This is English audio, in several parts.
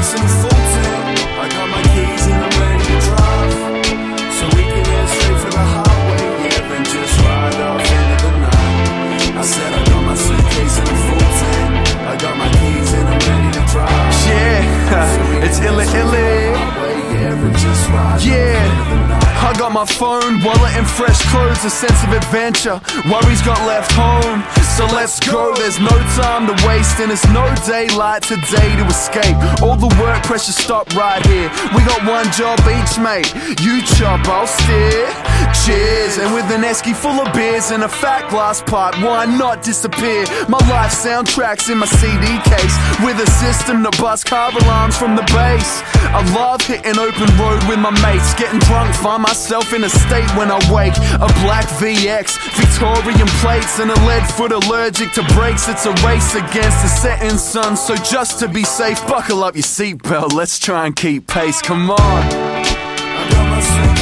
I got my keys and I'm ready to. So we can head straight for the highway just off the night. I said I got my Yeah, it's illa illa. My phone, wallet and fresh clothes, a sense of adventure. Worries got left home, so let's go. There's no time to waste, and it's no daylight today to escape. All the work pressure stop right here. We got one job each, mate. You chop, I'll steer. Cheers, and with an esky full of beers and a fat glass pipe, why not disappear? My life soundtracks in my CD case with a system that busts car alarms from the bass. I love hitting open road with my mates, getting drunk, find myself in a state when I wake. A black VX, Victorian plates, and a lead foot allergic to brakes. It's a race against the setting sun, so just to be safe, buckle up your seatbelt. Let's try and keep pace. Come on.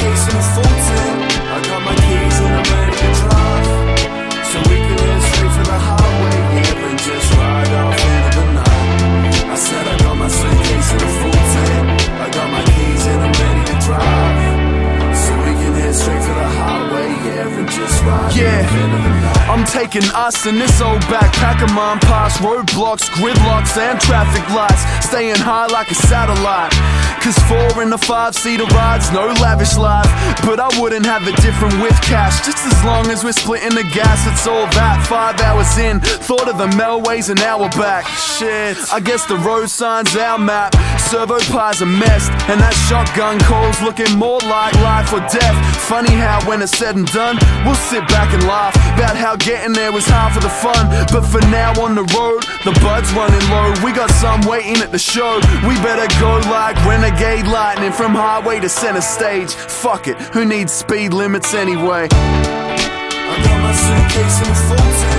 I'm taking us in this old backpack of mine past roadblocks, gridlocks, and traffic lights. Staying high like a satellite. Cause four in the five seater rides, no lavish life. But I wouldn't have it different with cash. Just as long as we're splitting the gas, it's all that. Five hours in, thought of the Melways an hour back. Shit, I guess the road sign's our map. Servo pie's a mess, and that shotgun call's looking more like life or death. Funny how when it's said and done, we'll sit back and laugh about how getting there was half of the fun. But for now on the road, the bud's running low. We got some waiting at the show. We better go like renegade lightning from highway to center stage. Fuck it, who needs speed limits anyway? I got my suitcase and a full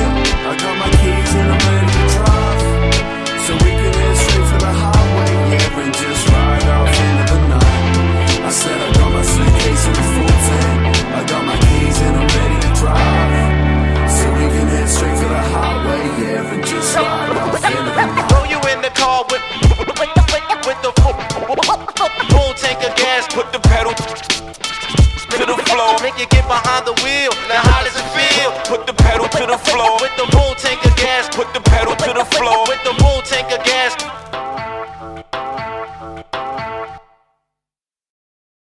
gas, put the pedal to the floor. Make you get behind the wheel. Now how does it feel? Put the pedal to the floor. With the whole tank of gas, put the pedal to the floor. With the whole tank of gas.